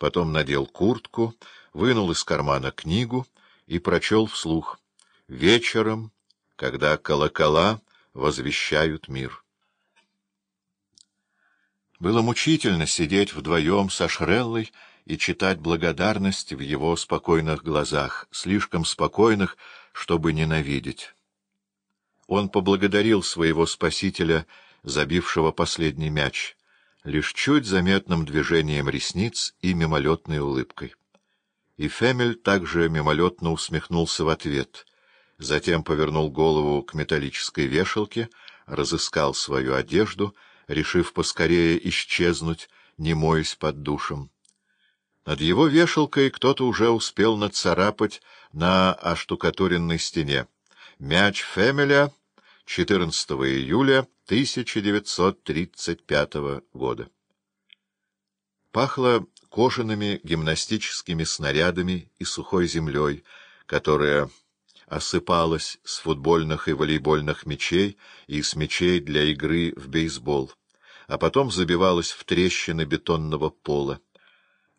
потом надел куртку, вынул из кармана книгу и прочел вслух «Вечером, когда колокола возвещают мир». Было мучительно сидеть вдвоем со Шреллой и читать благодарность в его спокойных глазах, слишком спокойных, чтобы ненавидеть. Он поблагодарил своего спасителя, забившего последний мяч, лишь чуть заметным движением ресниц и мимолетной улыбкой. И Фемель также мимолетно усмехнулся в ответ, затем повернул голову к металлической вешалке, разыскал свою одежду — решив поскорее исчезнуть, не моясь под душем. Над его вешалкой кто-то уже успел нацарапать на оштукатуренной стене. Мяч Фемеля 14 июля 1935 года. Пахло кожаными гимнастическими снарядами и сухой землей, которая осыпалась с футбольных и волейбольных мячей и с мячей для игры в бейсбол а потом забивалась в трещины бетонного пола.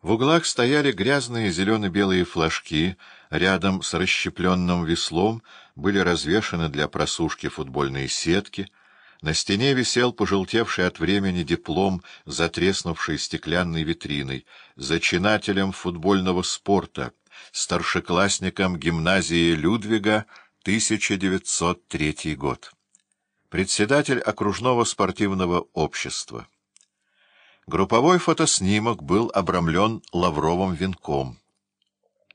В углах стояли грязные зелено-белые флажки, рядом с расщепленным веслом были развешаны для просушки футбольные сетки, на стене висел пожелтевший от времени диплом, затреснувший стеклянной витриной, зачинателем футбольного спорта, старшеклассником гимназии Людвига, 1903 год председатель окружного спортивного общества. Групповой фотоснимок был обрамлен лавровым венком.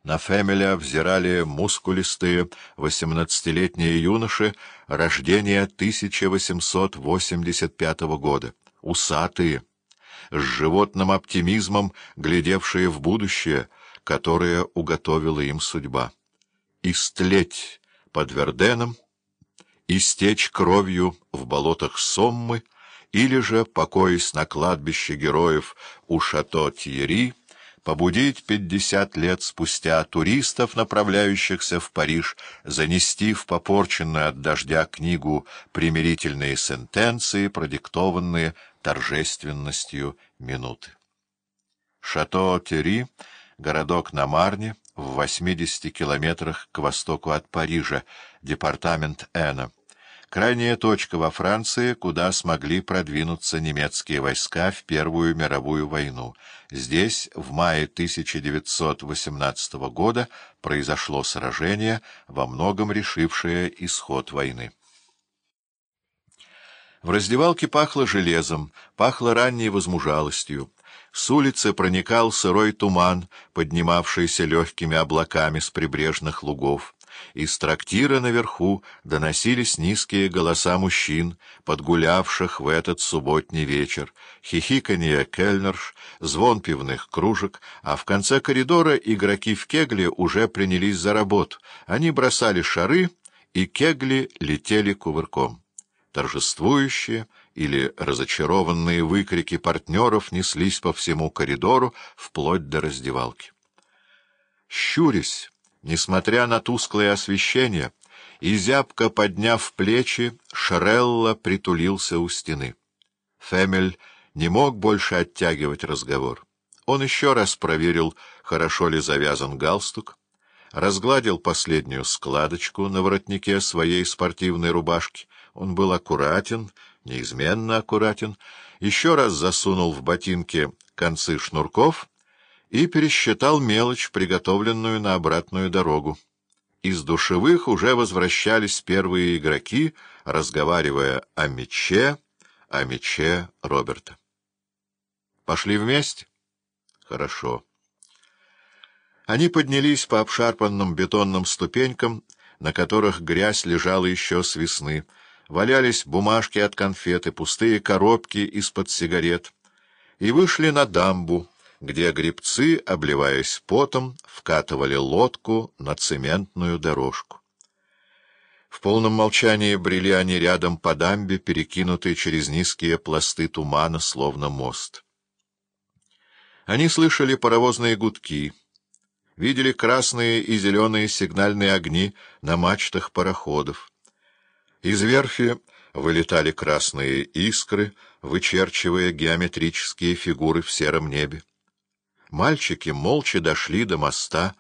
На Фемеля взирали мускулистые восемнадцатилетние юноши рождения 1885 года, усатые, с животным оптимизмом, глядевшие в будущее, которое уготовила им судьба. Истлеть под Верденом — истечь кровью в болотах Соммы или же, покоясь на кладбище героев у шато Тьери, побудить пятьдесят лет спустя туристов, направляющихся в Париж, занести в попорченную от дождя книгу примирительные сентенции, продиктованные торжественностью минуты. Шато Тьери — городок на Марне, в 80 километрах к востоку от Парижа, департамент Эна крайняя точка во Франции, куда смогли продвинуться немецкие войска в Первую мировую войну. Здесь в мае 1918 года произошло сражение, во многом решившее исход войны. В раздевалке пахло железом, пахло ранней возмужалостью. С улицы проникал сырой туман, поднимавшийся легкими облаками с прибрежных лугов. Из трактира наверху доносились низкие голоса мужчин, подгулявших в этот субботний вечер, хихиканье кельнерш, звон пивных кружек, а в конце коридора игроки в кегле уже принялись за работу. Они бросали шары, и кегли летели кувырком. Торжествующие или разочарованные выкрики партнеров неслись по всему коридору вплоть до раздевалки. Щурясь, Несмотря на тусклое освещение, и зябко подняв плечи, Шарелла притулился у стены. Фемель не мог больше оттягивать разговор. Он еще раз проверил, хорошо ли завязан галстук, разгладил последнюю складочку на воротнике своей спортивной рубашки. Он был аккуратен, неизменно аккуратен, еще раз засунул в ботинки концы шнурков — и пересчитал мелочь, приготовленную на обратную дорогу. Из душевых уже возвращались первые игроки, разговаривая о мече, о мече Роберта. «Пошли вместе?» «Хорошо». Они поднялись по обшарпанным бетонным ступенькам, на которых грязь лежала еще с весны. Валялись бумажки от конфеты, пустые коробки из-под сигарет. И вышли на дамбу, где гребцы, обливаясь потом, вкатывали лодку на цементную дорожку. В полном молчании брели они рядом по дамбе, перекинутые через низкие пласты тумана, словно мост. Они слышали паровозные гудки, видели красные и зеленые сигнальные огни на мачтах пароходов. Из верфи вылетали красные искры, вычерчивая геометрические фигуры в сером небе. Мальчики молча дошли до моста,